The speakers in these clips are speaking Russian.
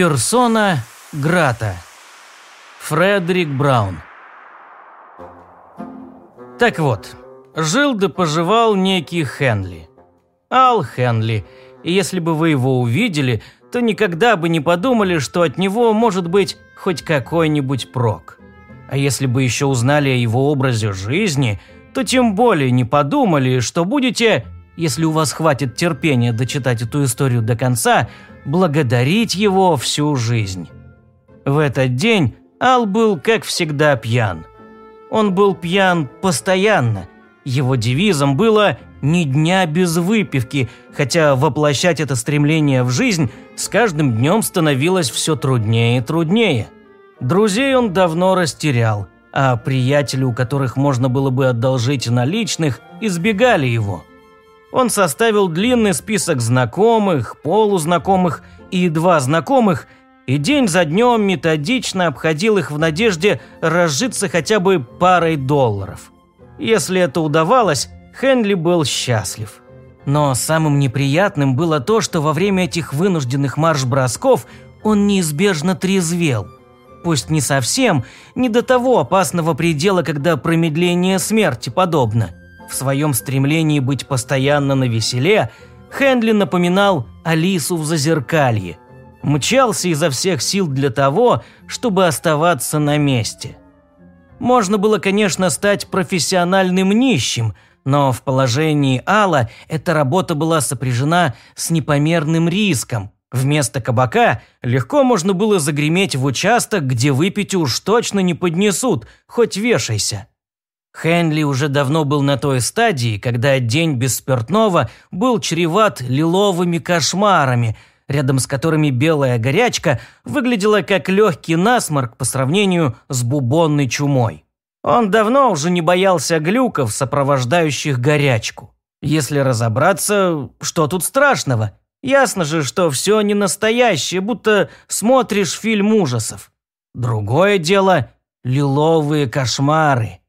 Персона Грата. Фредерик Браун. Так вот, жил да поживал некий Хенли. Ал Хенли, и если бы вы его увидели, то никогда бы не подумали, что от него может быть хоть какой-нибудь прок. А если бы еще узнали о его образе жизни, то тем более не подумали, что будете, если у вас хватит терпения дочитать эту историю до конца, благодарить его всю жизнь. В этот день Ал был, как всегда, пьян. Он был пьян постоянно. Его девизом было «ни дня без выпивки», хотя воплощать это стремление в жизнь с каждым днем становилось все труднее и труднее. Друзей он давно растерял, а приятели, у которых можно было бы одолжить наличных, избегали его. Он составил длинный список знакомых, полузнакомых и едва знакомых – и день за днем методично обходил их в надежде разжиться хотя бы парой долларов. Если это удавалось, Хенли был счастлив. Но самым неприятным было то, что во время этих вынужденных марш-бросков он неизбежно трезвел. Пусть не совсем, не до того опасного предела, когда промедление смерти подобно. В своем стремлении быть постоянно на веселе, Хенли напоминал Алису в Зазеркалье – мчался изо всех сил для того, чтобы оставаться на месте. Можно было, конечно, стать профессиональным нищим, но в положении Алла эта работа была сопряжена с непомерным риском. Вместо кабака легко можно было загреметь в участок, где выпить уж точно не поднесут, хоть вешайся. Хенли уже давно был на той стадии, когда день без спиртного был чреват лиловыми кошмарами – рядом с которыми белая горячка выглядела как легкий насморк по сравнению с бубонной чумой. Он давно уже не боялся глюков, сопровождающих горячку. Если разобраться, что тут страшного? Ясно же, что все не настоящее, будто смотришь фильм ужасов. Другое дело – лиловые кошмары.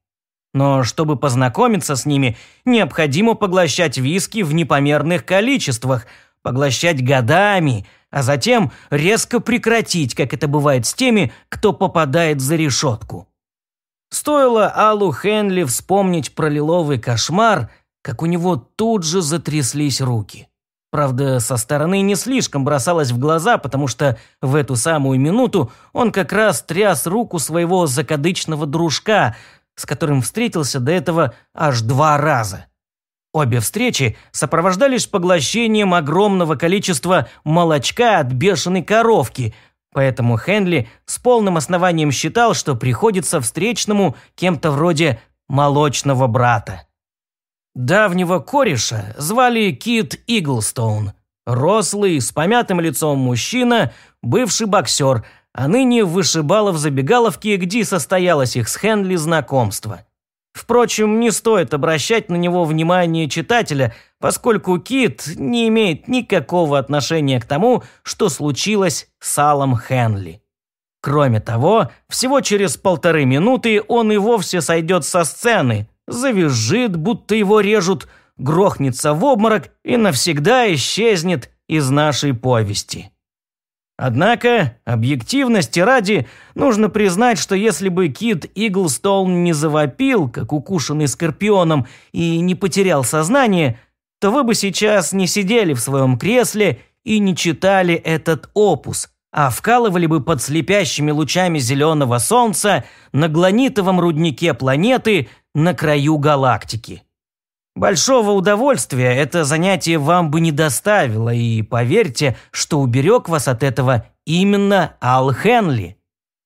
Но чтобы познакомиться с ними, необходимо поглощать виски в непомерных количествах – поглощать годами, а затем резко прекратить, как это бывает с теми, кто попадает за решетку. Стоило Аллу Хенли вспомнить про лиловый кошмар, как у него тут же затряслись руки. Правда, со стороны не слишком бросалось в глаза, потому что в эту самую минуту он как раз тряс руку своего закадычного дружка, с которым встретился до этого аж два раза. Обе встречи сопровождались поглощением огромного количества молочка от бешеной коровки, поэтому Хенли с полным основанием считал, что приходится встречному кем-то вроде молочного брата. Давнего кореша звали Кит Иглстоун. Рослый, с помятым лицом мужчина, бывший боксер, а ныне вышибала в забегаловке, где состоялось их с Хенли знакомство – Впрочем, не стоит обращать на него внимание читателя, поскольку Кит не имеет никакого отношения к тому, что случилось с Аллом Хенли. Кроме того, всего через полторы минуты он и вовсе сойдет со сцены, завизжит, будто его режут, грохнется в обморок и навсегда исчезнет из нашей повести. Однако, объективности ради, нужно признать, что если бы Кит Иглстоун не завопил, как укушенный скорпионом, и не потерял сознание, то вы бы сейчас не сидели в своем кресле и не читали этот опус, а вкалывали бы под слепящими лучами зеленого солнца на гланитовом руднике планеты на краю галактики. Большого удовольствия это занятие вам бы не доставило, и поверьте, что уберег вас от этого именно Ал Хенли.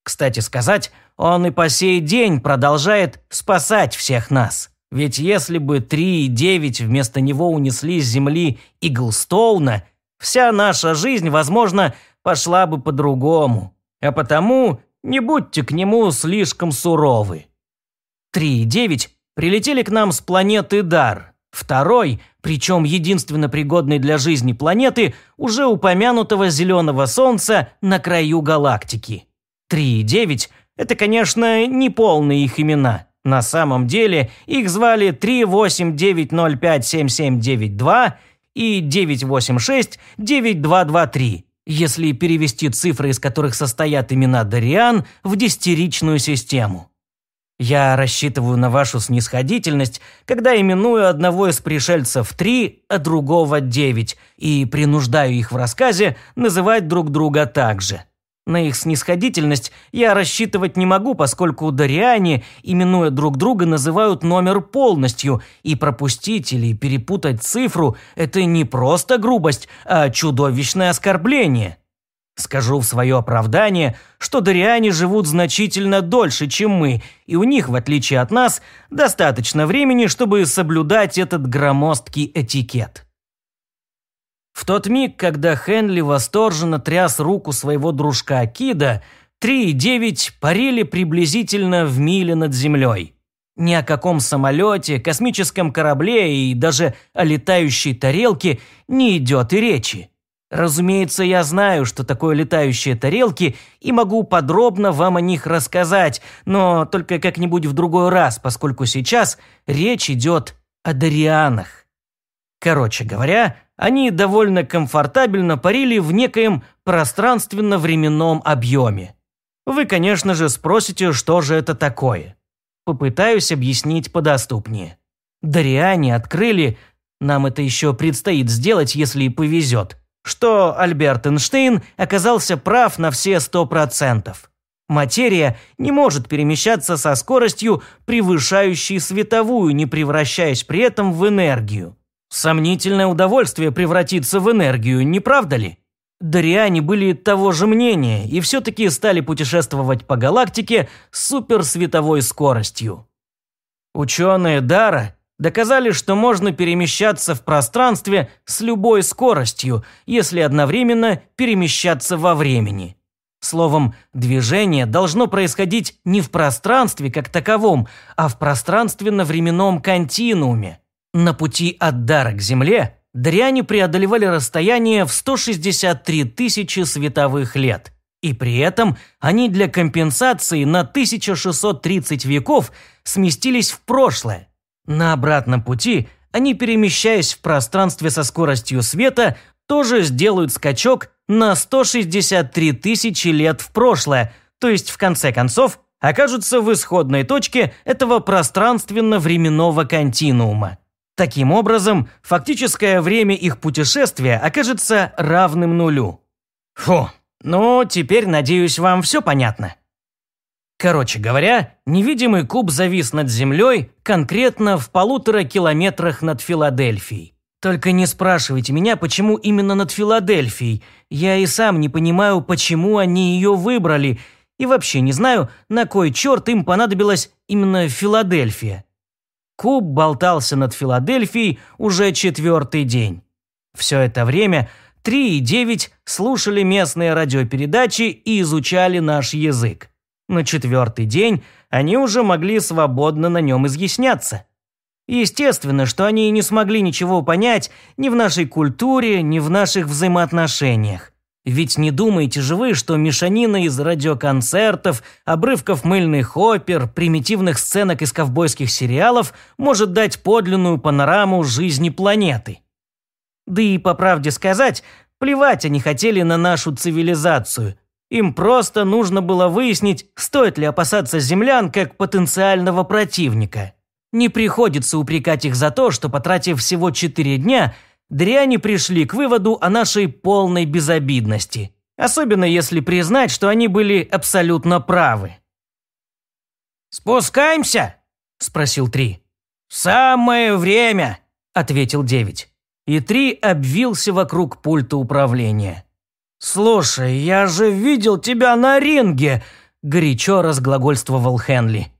Кстати сказать, он и по сей день продолжает спасать всех нас. Ведь если бы 3 и 9 вместо него унесли с земли Иглстоуна, вся наша жизнь, возможно, пошла бы по-другому. А потому не будьте к нему слишком суровы. 3 и 9 прилетели к нам с планеты Дар. Второй, причем единственно пригодной для жизни планеты, уже упомянутого зеленого Солнца на краю галактики. 3 и 9 – это, конечно, не полные их имена. На самом деле их звали 389057792 и 9869223. если перевести цифры, из которых состоят имена Дариан, в десятиричную систему. Я рассчитываю на вашу снисходительность, когда именую одного из пришельцев три, а другого девять, и принуждаю их в рассказе называть друг друга так же. На их снисходительность я рассчитывать не могу, поскольку дариане, именуя друг друга, называют номер полностью, и пропустить или перепутать цифру – это не просто грубость, а чудовищное оскорбление. Скажу в свое оправдание, что дариане живут значительно дольше, чем мы, и у них, в отличие от нас, достаточно времени, чтобы соблюдать этот громоздкий этикет. В тот миг, когда Хенли восторженно тряс руку своего дружка Кида, три и девять парили приблизительно в миле над землей. Ни о каком самолете, космическом корабле и даже о летающей тарелке не идет и речи. Разумеется, я знаю, что такое летающие тарелки, и могу подробно вам о них рассказать, но только как-нибудь в другой раз, поскольку сейчас речь идет о Дарианах. Короче говоря, они довольно комфортабельно парили в некоем пространственно-временном объеме. Вы, конечно же, спросите, что же это такое. Попытаюсь объяснить подоступнее. Дариане открыли, нам это еще предстоит сделать, если повезет, что Альберт Эйнштейн оказался прав на все сто процентов. Материя не может перемещаться со скоростью, превышающей световую, не превращаясь при этом в энергию. Сомнительное удовольствие превратиться в энергию, не правда ли? Дариане были того же мнения и все-таки стали путешествовать по галактике с суперсветовой скоростью. Ученые Дара доказали, что можно перемещаться в пространстве с любой скоростью, если одновременно перемещаться во времени. Словом, движение должно происходить не в пространстве как таковом, а в пространственно-временном континууме. На пути от дара к Земле дряни преодолевали расстояние в 163 тысячи световых лет. И при этом они для компенсации на 1630 веков сместились в прошлое. На обратном пути они, перемещаясь в пространстве со скоростью света, тоже сделают скачок на 163 тысячи лет в прошлое, то есть в конце концов окажутся в исходной точке этого пространственно-временного континуума. Таким образом, фактическое время их путешествия окажется равным нулю. Фу, ну теперь, надеюсь, вам все понятно. Короче говоря, невидимый куб завис над землей конкретно в полутора километрах над Филадельфией. Только не спрашивайте меня, почему именно над Филадельфией. Я и сам не понимаю, почему они ее выбрали, и вообще не знаю, на кой черт им понадобилась именно Филадельфия. Куб болтался над Филадельфией уже четвертый день. Все это время Три и Девять слушали местные радиопередачи и изучали наш язык. На четвертый день они уже могли свободно на нем изъясняться. Естественно, что они не смогли ничего понять ни в нашей культуре, ни в наших взаимоотношениях. Ведь не думаете же вы, что мешанина из радиоконцертов, обрывков мыльных опер, примитивных сценок из ковбойских сериалов может дать подлинную панораму жизни планеты? Да и, по правде сказать, плевать они хотели на нашу цивилизацию. Им просто нужно было выяснить, стоит ли опасаться землян как потенциального противника. Не приходится упрекать их за то, что, потратив всего четыре дня, дряни пришли к выводу о нашей полной безобидности. Особенно если признать, что они были абсолютно правы. «Спускаемся?» – спросил Три. «Самое время!» – ответил Девять. И Три обвился вокруг пульта управления. «Слушай, я же видел тебя на ринге!» – горячо разглагольствовал Хенли.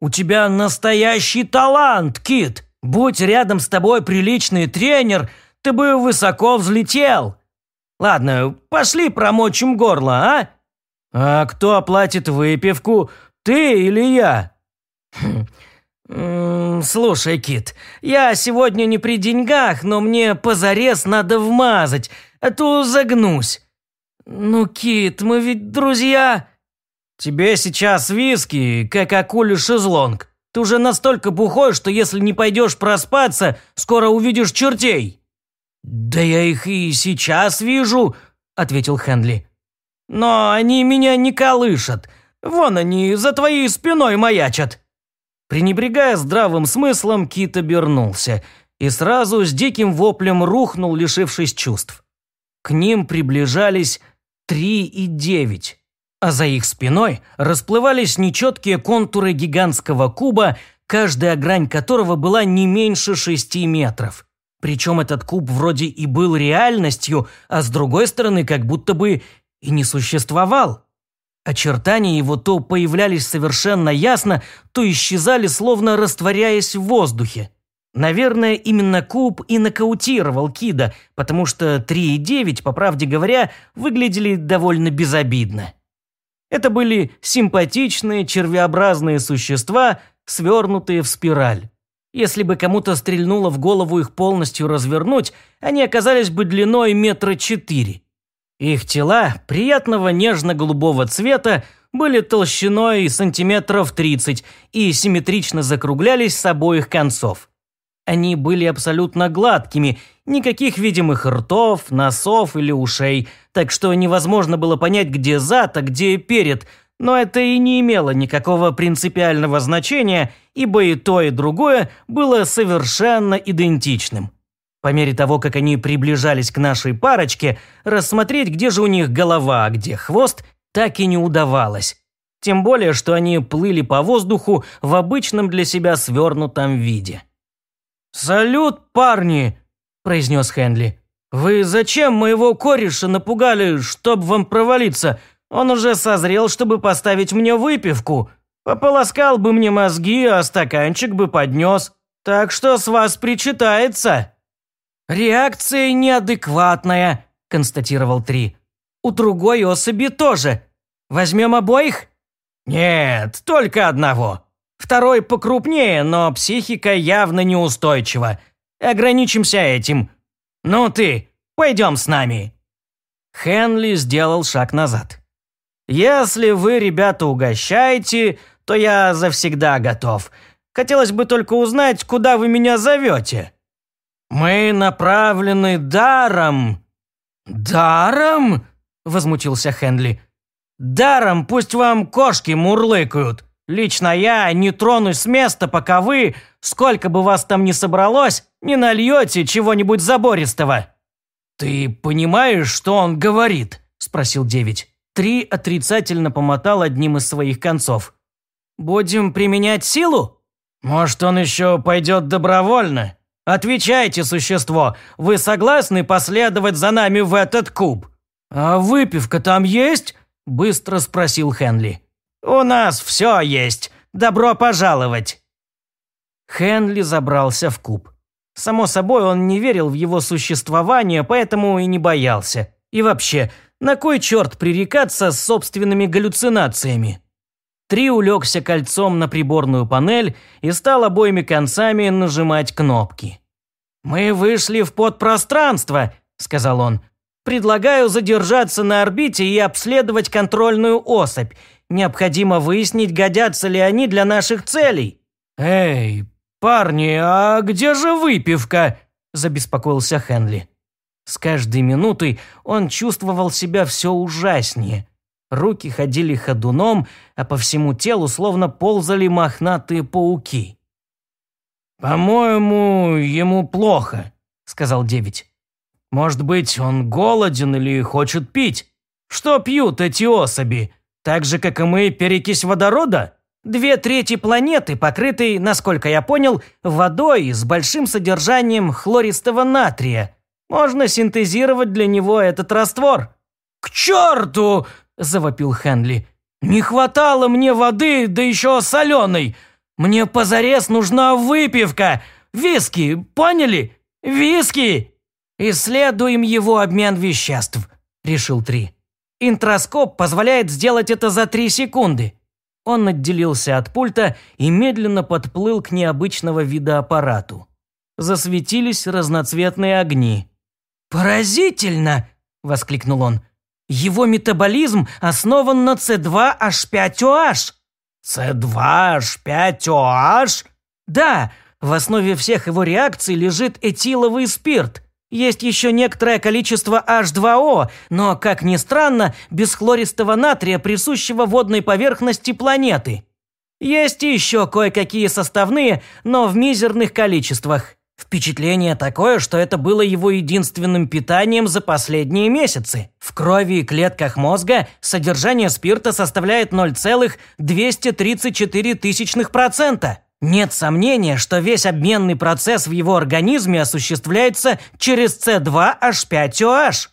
«У тебя настоящий талант, Кит! Будь рядом с тобой приличный тренер, ты бы высоко взлетел. Ладно, пошли промочим горло, а? А кто оплатит выпивку, ты или я? Хм. «Слушай, Кит, я сегодня не при деньгах, но мне позарез надо вмазать, а то загнусь». «Ну, Кит, мы ведь друзья...» «Тебе сейчас виски, как акуле шезлонг. Ты уже настолько бухой, что если не пойдешь проспаться, скоро увидишь чертей». «Да я их и сейчас вижу. ответил Хенли. «Но они меня не колышат. Вон они, за твоей спиной маячат». Пренебрегая здравым смыслом, Кит обернулся и сразу с диким воплем рухнул, лишившись чувств. К ним приближались три и девять, а за их спиной расплывались нечеткие контуры гигантского куба, каждая грань которого была не меньше шести метров. Причем этот куб вроде и был реальностью, а с другой стороны как будто бы и не существовал. Очертания его то появлялись совершенно ясно, то исчезали, словно растворяясь в воздухе. Наверное, именно Куб и нокаутировал Кида, потому что 3 по правде говоря, выглядели довольно безобидно. Это были симпатичные червеобразные существа, свернутые в спираль. Если бы кому-то стрельнуло в голову их полностью развернуть, они оказались бы длиной метра четыре. Их тела, приятного нежно-голубого цвета, были толщиной сантиметров 30 и симметрично закруглялись с обоих концов. Они были абсолютно гладкими, никаких видимых ртов, носов или ушей, так что невозможно было понять, где зад, а где перед, но это и не имело никакого принципиального значения, ибо и то, и другое было совершенно идентичным. По мере того, как они приближались к нашей парочке, рассмотреть, где же у них голова, а где хвост, так и не удавалось. Тем более, что они плыли по воздуху в обычном для себя свернутом виде. «Салют, парни!» – произнес Хенли. «Вы зачем моего кореша напугали, чтоб вам провалиться? Он уже созрел, чтобы поставить мне выпивку. Пополоскал бы мне мозги, а стаканчик бы поднес. Так что с вас причитается». «Реакция неадекватная», – констатировал Три. «У другой особи тоже. Возьмем обоих?» «Нет, только одного. Второй покрупнее, но психика явно неустойчива. Ограничимся этим. Ну ты, пойдем с нами». Хенли сделал шаг назад. «Если вы, ребята, угощаете, то я завсегда готов. Хотелось бы только узнать, куда вы меня зовете». «Мы направлены даром». «Даром?» – возмутился Хенли. «Даром пусть вам кошки мурлыкают. Лично я не тронусь с места, пока вы, сколько бы вас там ни собралось, не нальете чего-нибудь забористого». «Ты понимаешь, что он говорит?» – спросил девять. Три отрицательно помотал одним из своих концов. «Будем применять силу?» «Может, он еще пойдет добровольно?» «Отвечайте, существо, вы согласны последовать за нами в этот куб?» «А выпивка там есть?» – быстро спросил Хенли. «У нас все есть. Добро пожаловать!» Хенли забрался в куб. Само собой, он не верил в его существование, поэтому и не боялся. И вообще, на кой черт пререкаться с собственными галлюцинациями? Три улегся кольцом на приборную панель и стал обоими концами нажимать кнопки. «Мы вышли в подпространство», – сказал он. «Предлагаю задержаться на орбите и обследовать контрольную особь. Необходимо выяснить, годятся ли они для наших целей». «Эй, парни, а где же выпивка?» – забеспокоился Хенли. С каждой минутой он чувствовал себя все ужаснее – Руки ходили ходуном, а по всему телу словно ползали мохнатые пауки. «По-моему, ему плохо», – сказал девять. «Может быть, он голоден или хочет пить? Что пьют эти особи? Так же, как и мы, перекись водорода?» Две трети планеты покрыты, насколько я понял, водой с большим содержанием хлористого натрия. Можно синтезировать для него этот раствор. «К черту!» – завопил Хенли. «Не хватало мне воды, да еще соленой! Мне позарез нужна выпивка! Виски, поняли? Виски!» «Исследуем его обмен веществ», – решил Три. «Интроскоп позволяет сделать это за три секунды». Он отделился от пульта и медленно подплыл к необычного вида аппарату. Засветились разноцветные огни. «Поразительно!» – воскликнул он. Его метаболизм основан на C2H5OH. C2H5OH? Да, в основе всех его реакций лежит этиловый спирт. Есть еще некоторое количество H2O, но, как ни странно, без хлористого натрия, присущего водной поверхности планеты. Есть еще кое-какие составные, но в мизерных количествах. Впечатление такое, что это было его единственным питанием за последние месяцы. В крови и клетках мозга содержание спирта составляет 0,234%. Нет сомнения, что весь обменный процесс в его организме осуществляется через C2H5OH.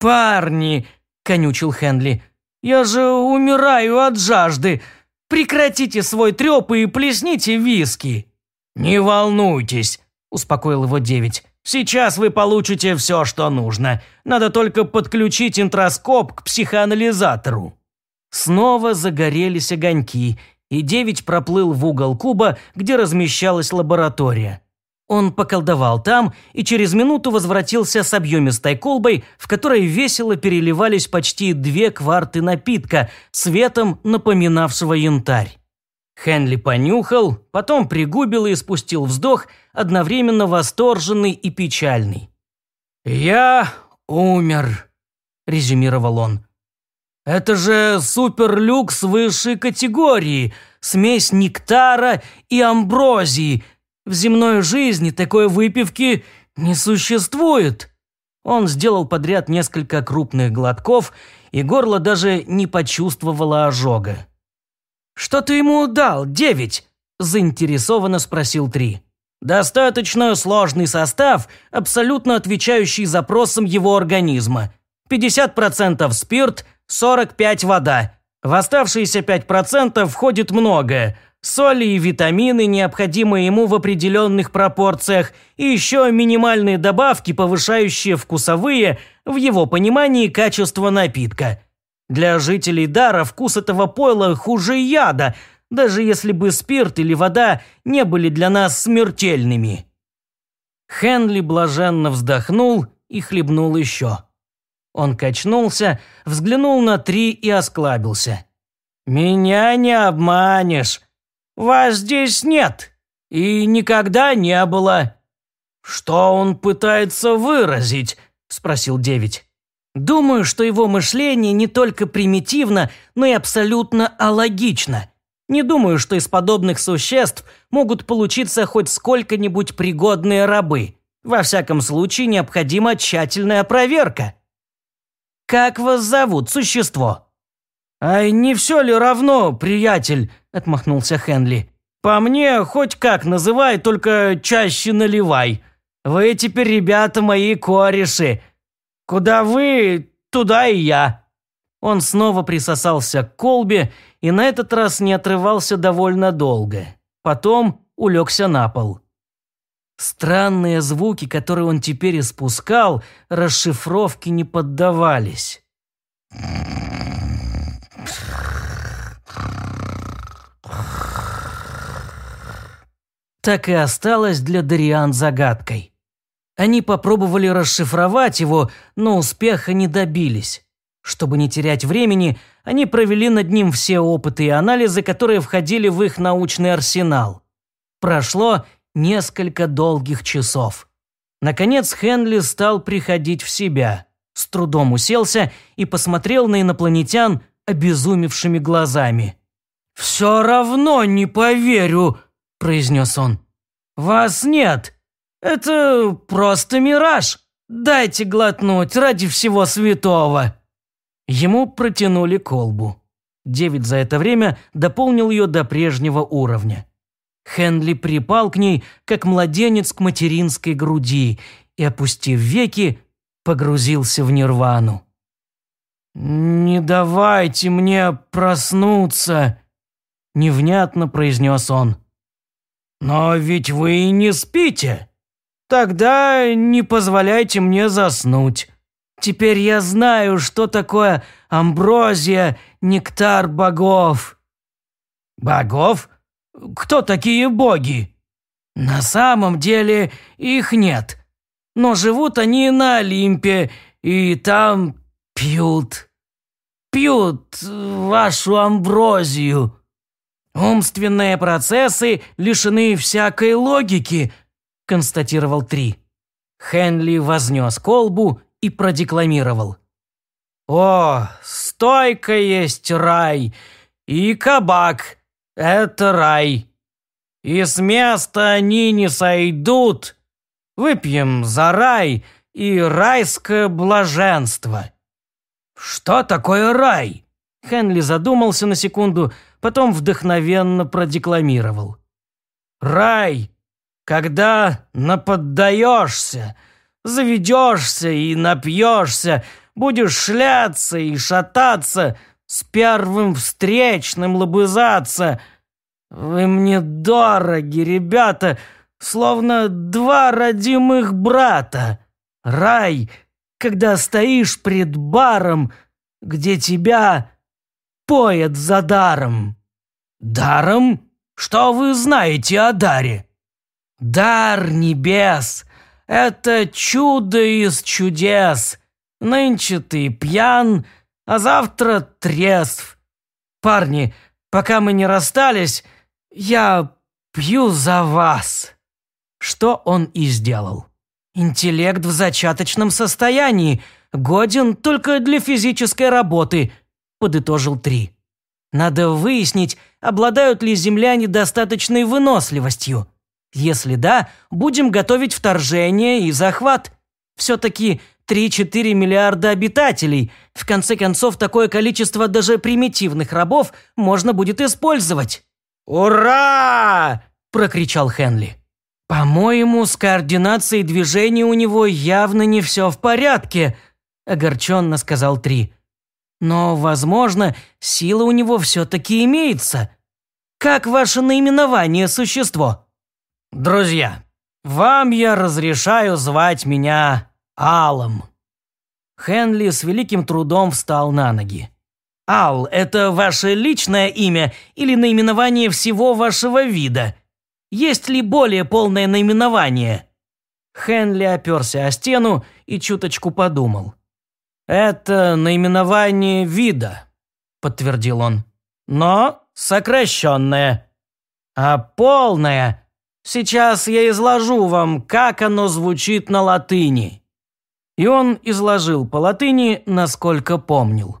«Парни!» – конючил Хенли. «Я же умираю от жажды. Прекратите свой трёп и плесните виски». «Не волнуйтесь», – успокоил его девять. «Сейчас вы получите все, что нужно. Надо только подключить интроскоп к психоанализатору». Снова загорелись огоньки, и девять проплыл в угол куба, где размещалась лаборатория. Он поколдовал там и через минуту возвратился с объемистой колбой, в которой весело переливались почти две кварты напитка, цветом напоминавшего янтарь. Хенли понюхал, потом пригубил и спустил вздох, одновременно восторженный и печальный. «Я умер», – резюмировал он. «Это же суперлюкс высшей категории, смесь нектара и амброзии, в земной жизни такой выпивки не существует. Он сделал подряд несколько крупных глотков, и горло даже не почувствовало ожога. «Что ты ему дал, девять?» – заинтересованно спросил Три. «Достаточно сложный состав, абсолютно отвечающий запросам его организма. 50% спирт, 45% вода. В оставшиеся 5% входит многое – соли и витамины, необходимые ему в определенных пропорциях, и еще минимальные добавки, повышающие вкусовые, в его понимании, качество напитка. Для жителей Дара вкус этого пойла хуже яда, даже если бы спирт или вода не были для нас смертельными. Хенли блаженно вздохнул и хлебнул еще. Он качнулся, взглянул на три и осклабился. «Меня не обманешь. Вас здесь нет и никогда не было». «Что он пытается выразить?» – спросил девять. «Думаю, что его мышление не только примитивно, но и абсолютно алогично. Не думаю, что из подобных существ могут получиться хоть сколько-нибудь пригодные рабы. Во всяком случае, необходима тщательная проверка». «Как вас зовут, существо?» «Ай, не все ли равно, приятель?» – отмахнулся Хенли. «По мне, хоть как называй, только чаще наливай. Вы теперь, ребята, мои кореши. Куда вы, туда и я». Он снова присосался к колбе и на этот раз не отрывался довольно долго. Потом улегся на пол. Странные звуки, которые он теперь испускал, расшифровке не поддавались. так и осталось для Дариан загадкой. Они попробовали расшифровать его, но успеха не добились. Чтобы не терять времени, они провели над ним все опыты и анализы, которые входили в их научный арсенал. Прошло несколько долгих часов. Наконец Хенли стал приходить в себя, с трудом уселся и посмотрел на инопланетян обезумевшими глазами. «Все равно не поверю», произнес он. «Вас нет. Это просто мираж. Дайте глотнуть ради всего святого». Ему протянули колбу. Девять за это время дополнил ее до прежнего уровня. Хенли припал к ней, как младенец к материнской груди, и, опустив веки, погрузился в нирвану. «Не давайте мне проснуться», – невнятно произнес он. «Но ведь вы не спите. Тогда не позволяйте мне заснуть. Теперь я знаю, что такое амброзия, нектар богов». «Богов? Кто такие боги?» «На самом деле их нет. Но живут они на Олимпе, и там пьют. Пьют вашу амброзию». «Умственные процессы лишены всякой логики», – констатировал Три. Хенли вознес колбу и продекламировал. «О, стойка есть рай, и кабак – это рай. И с места они не сойдут. Выпьем за рай и райское блаженство». «Что такое рай?» Хенли задумался на секунду, потом вдохновенно продекламировал. «Рай, когда наподдаешься, заведешься и напьешься, будешь шляться и шататься, с первым встречным лобызаться. Вы мне дороги, ребята, словно два родимых брата. Рай, когда стоишь пред баром, где тебя поят за даром. Даром? Что вы знаете о даре? Дар небес — это чудо из чудес. Нынче ты пьян, а завтра трезв. Парни, пока мы не расстались, я пью за вас». Что он и сделал. Интеллект в зачаточном состоянии, годен только для физической работы, подытожил Три. Надо выяснить, обладают ли земляне достаточной выносливостью. Если да, будем готовить вторжение и захват. Все-таки 3-4 миллиарда обитателей. В конце концов, такое количество даже примитивных рабов можно будет использовать. «Ура!» – прокричал Хенли. «По-моему, с координацией движения у него явно не все в порядке», – огорченно сказал Три. «Но, возможно, сила у него все-таки имеется. Как ваше наименование, существо?» «Друзья, вам я разрешаю звать меня Алом». Хенли с великим трудом встал на ноги. «Ал – это ваше личное имя или наименование всего вашего вида? Есть ли более полное наименование?» Хенли оперся о стену и чуточку подумал. «Это наименование вида», – подтвердил он. «Но сокращенное. А полное Сейчас я изложу вам, как оно звучит на латыни». И он изложил по латыни, насколько помнил.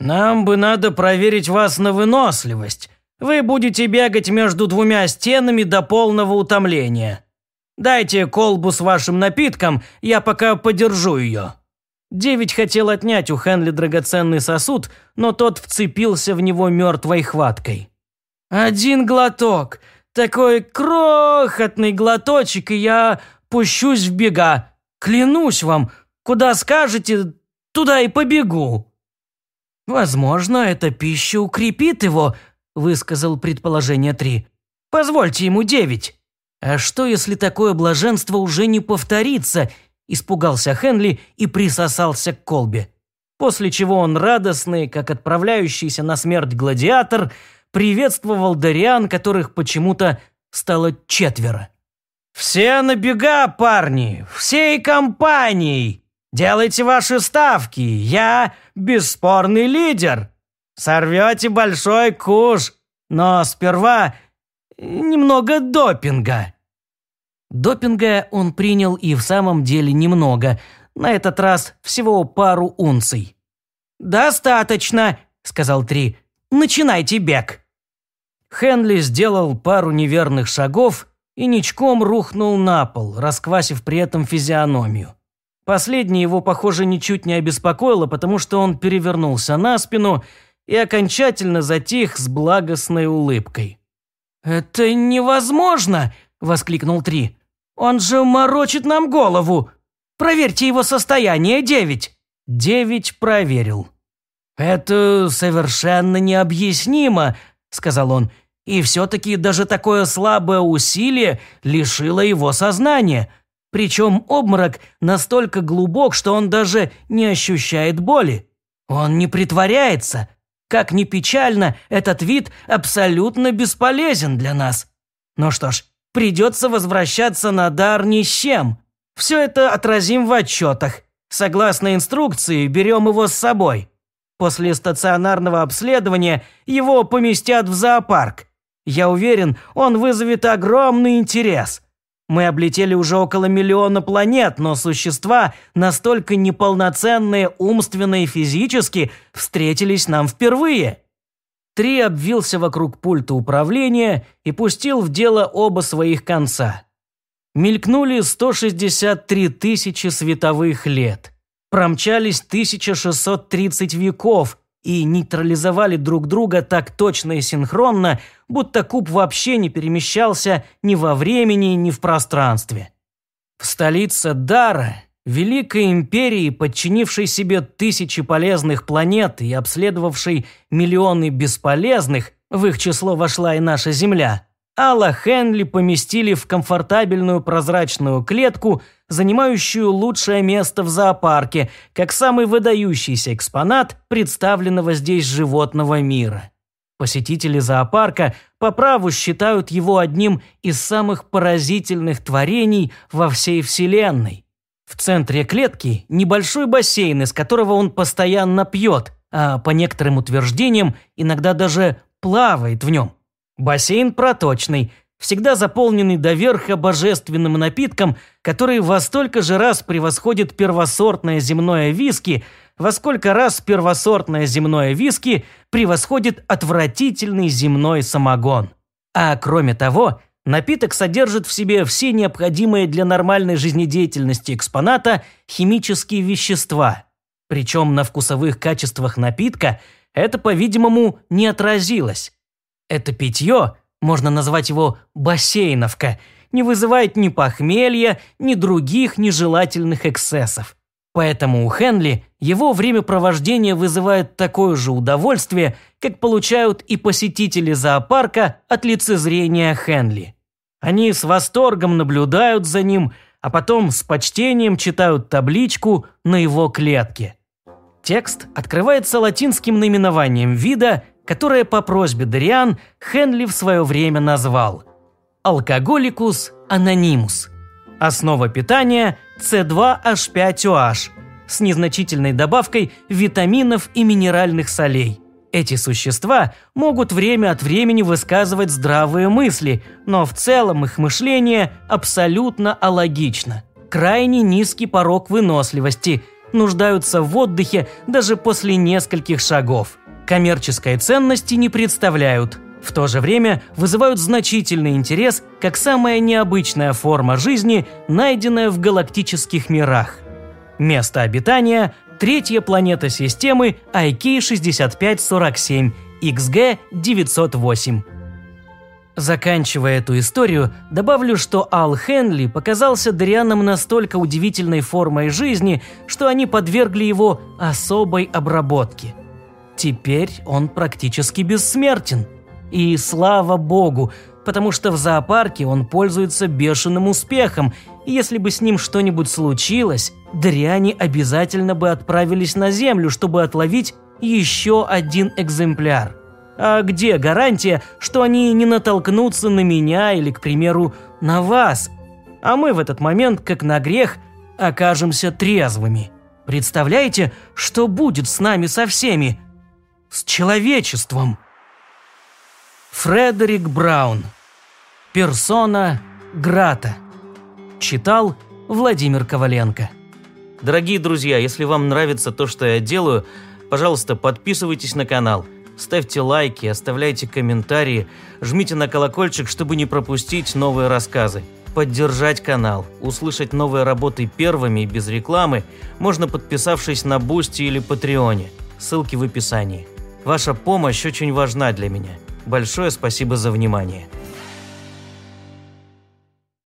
«Нам бы надо проверить вас на выносливость. Вы будете бегать между двумя стенами до полного утомления. Дайте колбу с вашим напитком, я пока подержу ее». Девять хотел отнять у Хенли драгоценный сосуд, но тот вцепился в него мертвой хваткой. «Один глоток. Такой крохотный глоточек, и я пущусь в бега. Клянусь вам, куда скажете, туда и побегу». «Возможно, эта пища укрепит его», – высказал предположение три. «Позвольте ему девять». «А что, если такое блаженство уже не повторится?» – испугался Хенли и присосался к колбе. После чего он радостный, как отправляющийся на смерть гладиатор – приветствовал Дариан, которых почему-то стало четверо. «Все на бега, парни! Всей компанией! Делайте ваши ставки! Я бесспорный лидер! Сорвете большой куш, но сперва немного допинга!» Допинга он принял и в самом деле немного, на этот раз всего пару унций. «Достаточно», — сказал Три. «Начинайте бег». Хенли сделал пару неверных шагов и ничком рухнул на пол, расквасив при этом физиономию. Последнее его, похоже, ничуть не обеспокоило, потому что он перевернулся на спину и окончательно затих с благостной улыбкой. «Это невозможно!» – воскликнул Три. «Он же морочит нам голову! Проверьте его состояние, девять!» Девять проверил. «Это совершенно необъяснимо», – сказал он. «И все-таки даже такое слабое усилие лишило его сознания. Причем обморок настолько глубок, что он даже не ощущает боли. Он не притворяется. Как ни печально, этот вид абсолютно бесполезен для нас. Ну что ж, придется возвращаться на дар ни с чем. Все это отразим в отчетах. Согласно инструкции, берем его с собой. После стационарного обследования его поместят в зоопарк. Я уверен, он вызовет огромный интерес. Мы облетели уже около миллиона планет, но существа, настолько неполноценные умственно и физически, встретились нам впервые. Три обвился вокруг пульта управления и пустил в дело оба своих конца. Мелькнули 163 тысячи световых лет. Промчались 1630 веков и нейтрализовали друг друга так точно и синхронно, будто куб вообще не перемещался ни во времени, ни в пространстве. В столице Дара Великой империи, подчинившей себе тысячи полезных планет и обследовавшей миллионы бесполезных, в их число вошла и наша Земля, Алла Хенли поместили в комфортабельную прозрачную клетку, занимающую лучшее место в зоопарке, как самый выдающийся экспонат представленного здесь животного мира. Посетители зоопарка по праву считают его одним из самых поразительных творений во всей Вселенной – в центре клетки небольшой бассейн, из которого он постоянно пьет, а по некоторым утверждениям иногда даже плавает в нем. Бассейн проточный, всегда заполненный до верха божественным напитком, который во столько же раз превосходит первосортное земное виски, во сколько раз первосортное земное виски превосходит отвратительный земной самогон. А кроме того, Напиток содержит в себе все необходимые для нормальной жизнедеятельности экспоната химические вещества. Причем на вкусовых качествах напитка это, по-видимому, не отразилось. Это питье, можно назвать его бассейновка, не вызывает ни похмелья, ни других нежелательных эксцессов. Поэтому у Хенли его времяпровождение вызывает такое же удовольствие, как получают и посетители зоопарка от лицезрения Хенли. Они с восторгом наблюдают за ним, а потом с почтением читают табличку на его клетке. Текст открывается латинским наименованием вида, которое по просьбе Дориан Хенли в свое время назвал «Алкоголикус анонимус». Основа питания – C2H5OH с незначительной добавкой витаминов и минеральных солей. Эти существа могут время от времени высказывать здравые мысли, но в целом их мышление абсолютно алогично. Крайне низкий порог выносливости, нуждаются в отдыхе даже после нескольких шагов. Коммерческой ценности не представляют – в то же время вызывают значительный интерес как самая необычная форма жизни, найденная в галактических мирах. Место обитания – третья планета системы IK-6547, XG-908. Заканчивая эту историю, добавлю, что Ал Хенли показался Дарианам настолько удивительной формой жизни, что они подвергли его особой обработке. Теперь он практически бессмертен – и слава богу, потому что в зоопарке он пользуется бешеным успехом, и если бы с ним что-нибудь случилось, дряни обязательно бы отправились на землю, чтобы отловить еще один экземпляр. А где гарантия, что они не натолкнутся на меня или, к примеру, на вас? А мы в этот момент, как на грех, окажемся трезвыми. Представляете, что будет с нами со всеми? С человечеством. Фредерик Браун. Персона Грата. Читал Владимир Коваленко. Дорогие друзья, если вам нравится то, что я делаю, пожалуйста, подписывайтесь на канал, ставьте лайки, оставляйте комментарии, жмите на колокольчик, чтобы не пропустить новые рассказы. Поддержать канал, услышать новые работы первыми и без рекламы можно подписавшись на Boosty или Patreon е. Ссылки в описании. Ваша помощь очень важна для меня – Большое спасибо за внимание.